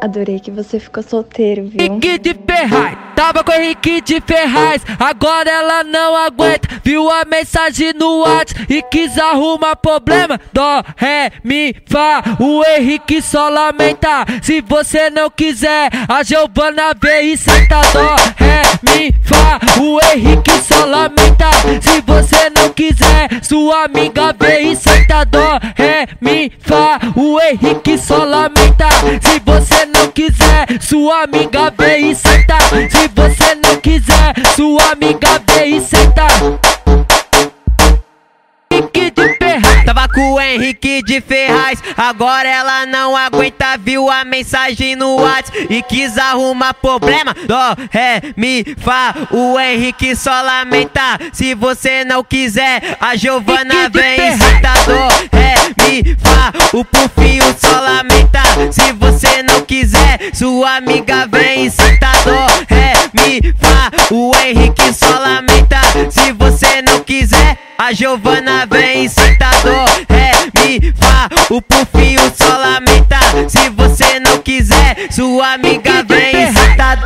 Adorei que você ficou solteiro, viu? Henrique de Ferraz, tava com Henrique de Ferraz, agora ela não aguenta. Viu a mensagem no WhatsApp e quis arrumar problema. Dó, ré, mi, fá, o Henrique só lamenta. Se você não quiser, a Giovana vem e senta. Dó, ré, mi, fá, o Henrique só lamenta. Se você não quiser, sua amiga vem e senta. Dó, ré, mi, fá, o Henrique só lamenta. Se você não quiser, sua amiga vem e senta. Se você não quiser, sua amiga vem e senta. Tava com o Henrique de Ferraz, agora ela não aguenta, viu a mensagem no WhatsApp e quis arrumar problema. Dó, ré, mi, fá, o Henrique só lamenta. Se você não quiser, a Giovana vem e senta. Dó, ré, mi, fá, o Pufinho só lamenta. Se você não quiser, sua amiga vem e senta. Dó, ré, mi, fá, o Henrique só lamenta. Se você não quiser, a Giovana vem e senta. Dó, ré, mi, fá, o Pufinho só lamenta. Se você não quiser, sua amiga vem e senta.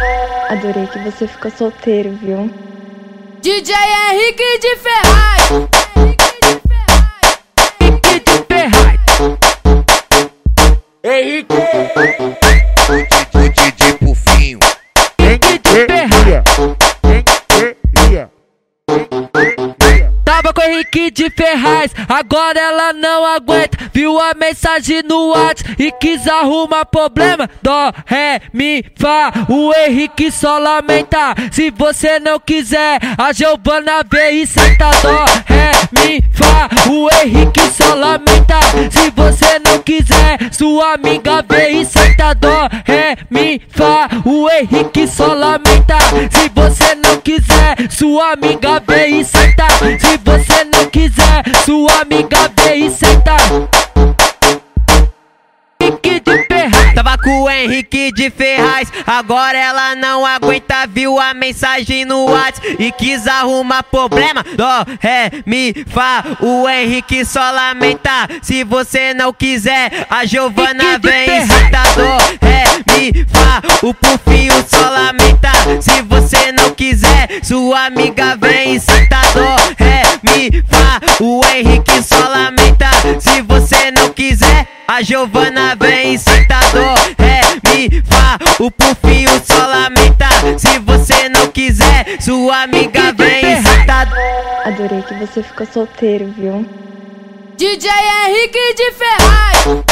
Adorei que você ficou solteiro, viu? DJ Henrique de Ferraz. Henrique de Ferraz, agora ela não aguenta. Viu a mensagem no WhatsApp e quis arrumar problema. Dó, ré, mi, fá, o Henrique só lamenta. Se você não quiser, a Giovana vem e senta. Dó, ré, mi, fá, o Henrique só lamenta. Se você não quiser, sua amiga vem e senta. Dó, ré, mi, fá, o Henrique só lamenta. Se você não quiser, sua amiga vem e senta. Se você não quiser, sua amiga vem e senta. Com o Henrique de Ferraz, agora ela não aguenta, viu a mensagem no WhatsApp e quis arrumar problema. Dó, ré, mi, fá, o Henrique só lamenta. Se você não quiser, a Giovana vem e. Dó, ré, mi, fá, o Pufinho só lamenta. Se você não quiser, sua amiga vem e. Dó, ré, mi, fá, o Henrique só lamenta. Se você não quiser, a Giovana vem e fá, o Pufinho só lamenta. Se você não quiser, sua amiga vem e senta. Adorei que você ficou solteiro, viu? DJ Henrique de Ferraz.